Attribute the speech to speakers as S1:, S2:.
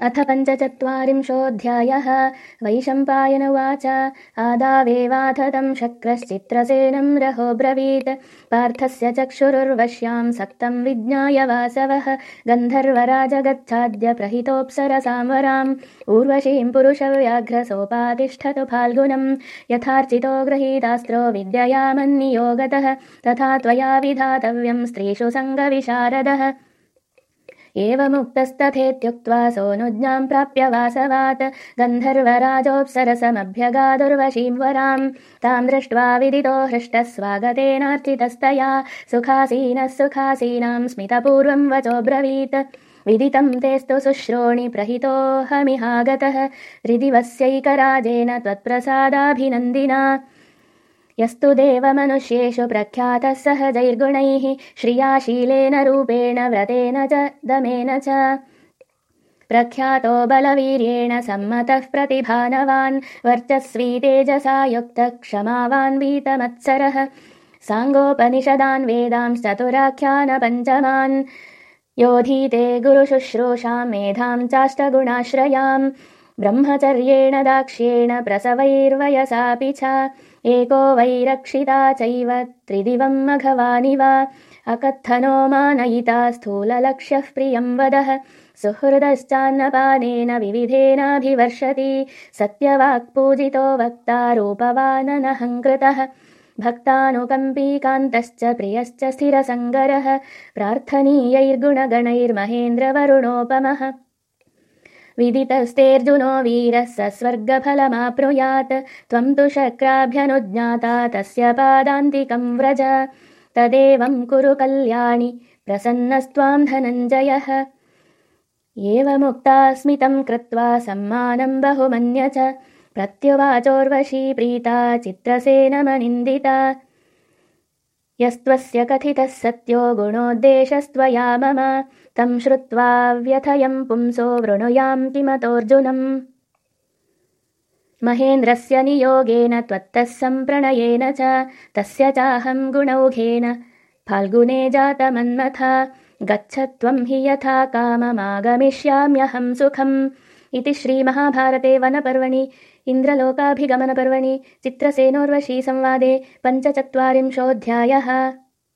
S1: अथ पञ्चचत्वारिंशोऽध्यायः। वैशम्पायन उवाच। आदावेवाथ तं शक्रश्चित्रसेनं रहोब्रवीत्। पार्थस्य चक्षुरुर्वश्यां सक्तं विज्ञाय वासवः। गन्धर्वराजगच्छाद्य प्रहितोऽप्सरसाम्वराम् ऊर्वशीं पुरुषव्याघ्रसोपातिष्ठतु फाल्गुनम् यथार्चितो गृहीतास्त्रो विद्ययामन्नियोगतः तथा त्वया विधातव्यं स्त्रीषु सङ्गविशारदः एवमुक्तस्तथेत्युक्त्वा सोऽनुज्ञां प्राप्य वासवात्। गन्धर्वराजोऽप्सरसमभ्यगादुर्वशीं वरां तां दृष्ट्वा विदितो हृष्टः स्वागतेनार्चितस्तया सुखासीनः सुखासीनां स्मितपूर्वं वचोब्रवीत् विदितं तेस्तु शुश्रोणि प्रहितोऽहमिहागतः हृदिवस्यैकराजेन त्वत्प्रसादाभिनन्दिना यस्तु देवमनुष्येषु प्रख्यातः सहजैर्गुणैः श्रियाशीलेन रूपेण व्रतेन च दमेन च। प्रख्यातो बलवीर्येण सम्मतः प्रतिभानवान् वर्चस्वी तेजसा युक्तः क्षमावान् वीतमत्सरः। साङ्गोपनिषदान् वेदांश्चतुराख्यानपञ्चमान् योधीते गुरुशुश्रूषां मेधां चाष्टगुणाश्रयाम् ब्रह्मचर्येण दाक्ष्येण प्रसवैर्वयसापि च। एको वैरक्षिता चैव त्रिदिवं मघवानिव अकत्थनो मानयिता स्थूललक्ष्यः प्रियं वदः। सुहृदश्चान्नपानेन विविधेनाभिवर्षति। सत्यवाक्पूजितो वक्ता रूपवाननहङ्कृतः। भक्तानुकम्पीकान्तश्च प्रियश्च स्थिरसङ्गरः। प्रार्थनीयैर्गुणगणैर्महेन्द्रवरुणोपमः विदितस्तेऽर्जुनो वीरः स स्वर्गफलमाप्नुयात्। त्वं तु शक्राभ्यनुज्ञाता तस्य पादान्तिकं व्रज। तदेवं कुरु कल्याणि प्रसन्नस्त्वां धनञ्जयः। एवमुक्तास्मितं कृत्वा सम्मानं बहुमन्य च प्रत्युवाचोर्वशी प्रीता चित्रसेनमनिन्दिता यस्त्वस्य कथितः सत्यो गुणोद्देशस्त्वया मम। तं श्रुत्वा व्यथयं पुंसो वृणुयां किमतोऽर्जुनम्। महेन्द्रस्य नियोगेन त्वत्तः सम्प्रणयेन च तस्य चाहं गुणौघेन। फाल्गुने जातमन्मथा गच्छ त्वं हि यथा काममागमिष्याम्यहं सुखम् इति श्रीमहाभारते वनपर्वणि इन्द्रलोकाभिगमनपर्वणि चित्रसेनोर्वशी संवादे पञ्चचत्वारिंशोऽध्यायः